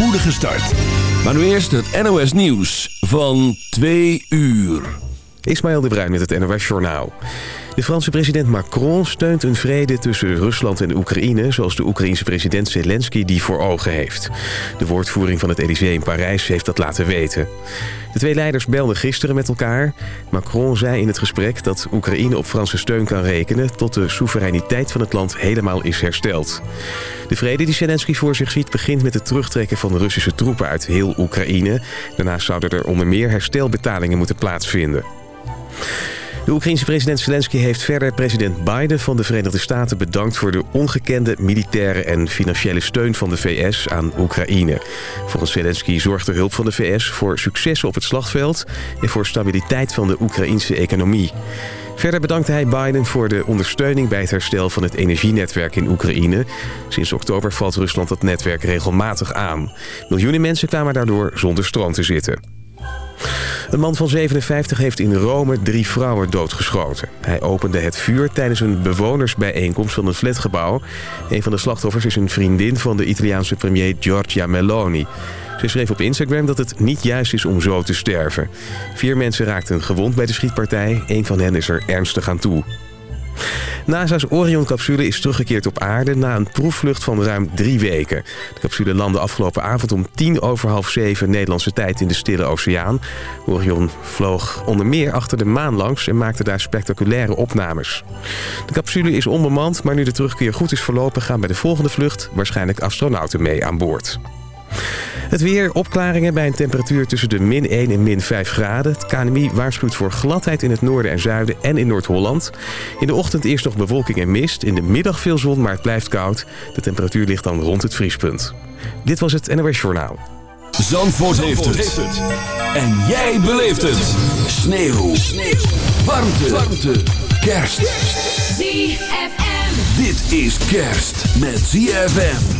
spoedige start. Maar nu eerst het NOS Nieuws van 2 uur. Ismaël de Bruin met het NOS Journaal. De Franse president Macron steunt een vrede tussen Rusland en Oekraïne... zoals de Oekraïense president Zelensky die voor ogen heeft. De woordvoering van het Elysée in Parijs heeft dat laten weten. De twee leiders belden gisteren met elkaar. Macron zei in het gesprek dat Oekraïne op Franse steun kan rekenen... tot de soevereiniteit van het land helemaal is hersteld. De vrede die Zelensky voor zich ziet begint met het terugtrekken van de Russische troepen uit heel Oekraïne. Daarnaast zouden er onder meer herstelbetalingen moeten plaatsvinden. De Oekraïense president Zelensky heeft verder president Biden van de Verenigde Staten bedankt voor de ongekende militaire en financiële steun van de VS aan Oekraïne. Volgens Zelensky zorgt de hulp van de VS voor successen op het slagveld en voor stabiliteit van de Oekraïense economie. Verder bedankte hij Biden voor de ondersteuning bij het herstel van het energienetwerk in Oekraïne. Sinds oktober valt Rusland dat netwerk regelmatig aan. Miljoenen mensen kwamen daardoor zonder stroom te zitten. Een man van 57 heeft in Rome drie vrouwen doodgeschoten. Hij opende het vuur tijdens een bewonersbijeenkomst van een flatgebouw. Een van de slachtoffers is een vriendin van de Italiaanse premier Giorgia Meloni. Ze schreef op Instagram dat het niet juist is om zo te sterven. Vier mensen raakten gewond bij de schietpartij. Een van hen is er ernstig aan toe. NASA's Orion-capsule is teruggekeerd op aarde na een proefvlucht van ruim drie weken. De capsule landde afgelopen avond om tien over half zeven Nederlandse tijd in de Stille Oceaan. Orion vloog onder meer achter de maan langs en maakte daar spectaculaire opnames. De capsule is onbemand, maar nu de terugkeer goed is verlopen gaan bij de volgende vlucht waarschijnlijk astronauten mee aan boord. Het weer, opklaringen bij een temperatuur tussen de min 1 en min 5 graden. Het KNMI waarschuwt voor gladheid in het noorden en zuiden en in Noord-Holland. In de ochtend eerst nog bewolking en mist. In de middag veel zon, maar het blijft koud. De temperatuur ligt dan rond het vriespunt. Dit was het NOS Journaal. Zandvoort, heeft, het. En jij beleeft het. Sneeuw. Sneeuw. Warmte. Warmte. Kerst. ZFM. Dit is kerst met ZFM.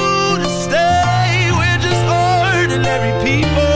ordinary people.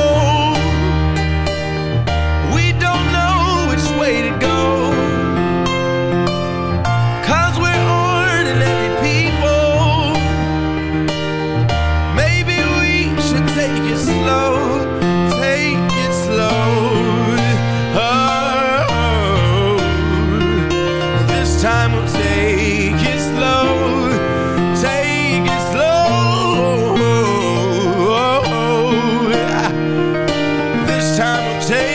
Take